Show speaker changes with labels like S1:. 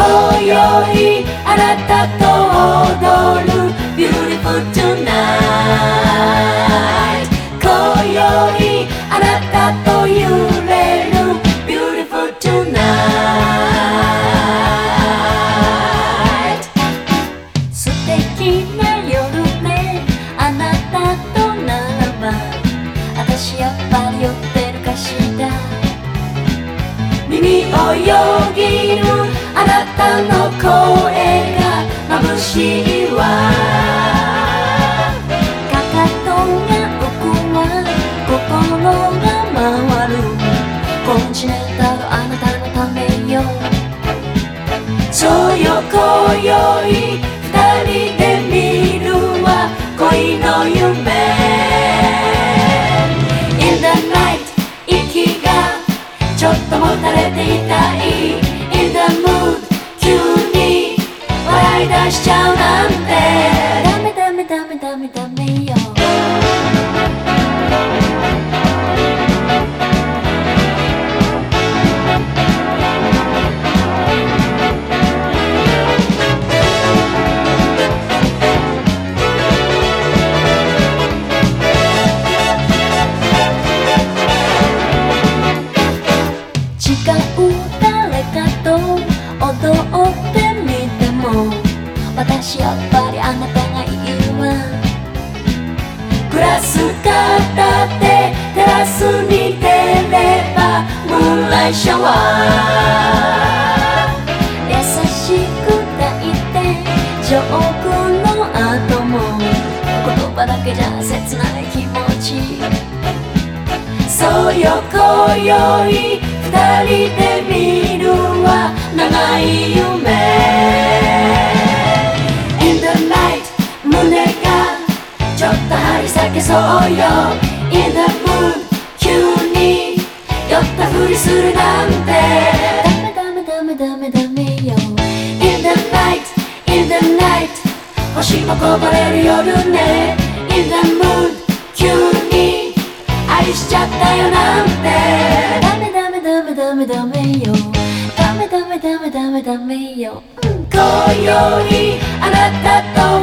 S1: 今宵あなたと踊る。Beautiful tonight 今宵あなたと揺れる。Beautiful tonight 素敵な夜ね。あなたとならば。私やっぱり酔ってるかしら。耳をよぎるたの声が眩しいわ。出しちゃうなんて。ダメダメダメダメダメよ。違う誰かと踊やっぱりあなたがいいわグラス片手テラスに出ればムーンライシャワー優しく抱いてジョークの後も言葉だけじゃ切ない気持ち。そうよ今宵二人で見るわ。長い夢。ちょっと張り裂けそうよ。In the mood 急に酔ったふりするなんて。ダメダメダメダメダメよ。In the night In the night 星もこぼれる夜ね。In the mood 急に愛しちゃったよなんて。ダメダメダメダメダメよ。ダメダメダメダメダメよ。うん。今宵あなたと